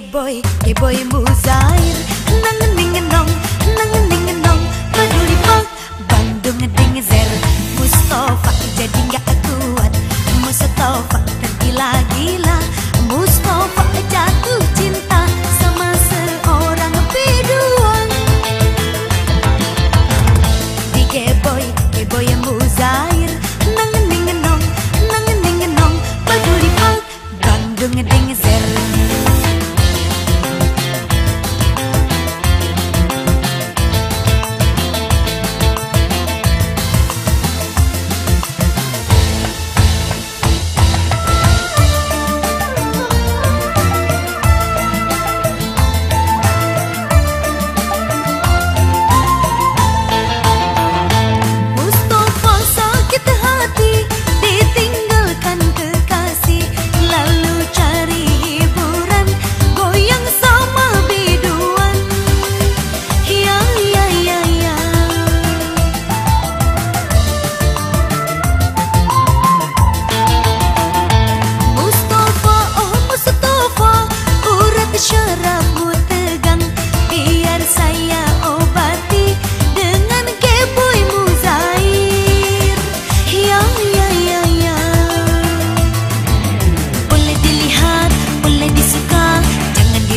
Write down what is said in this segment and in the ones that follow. boy, hey boy Muzair Nang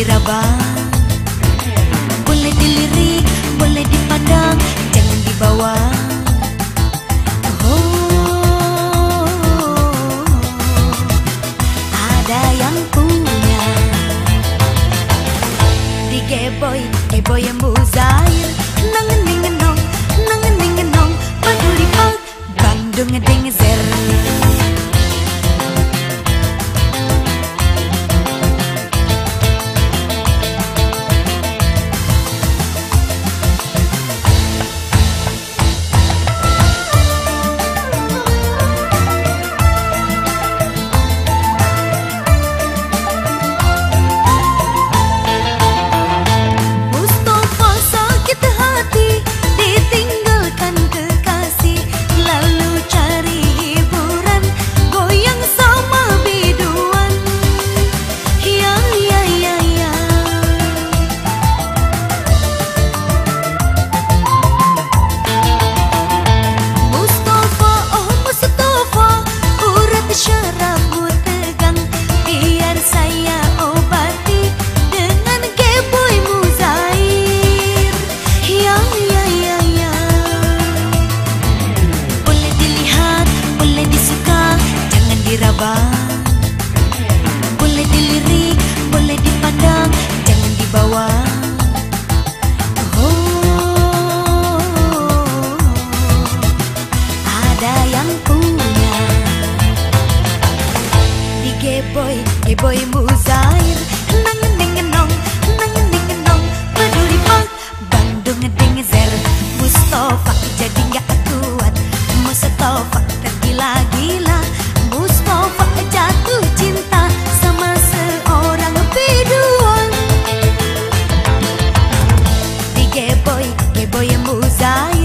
diraba Boleh dilirik, boleh dipandang Jangan dibawa oh, Ada yang punya Di geboy, geboy yang muzair Nangan-ningan nong, nangan-ningan nong Bandul di Bandung ngeding Hey boy Muzair Nang ning nong Nang ning nong Peduli banget Bang dung ding zer Mustafa jadi gak kuat Mustafa tergila-gila Mustafa jatuh cinta Sama seorang biduan Di geboy Geboy Muzair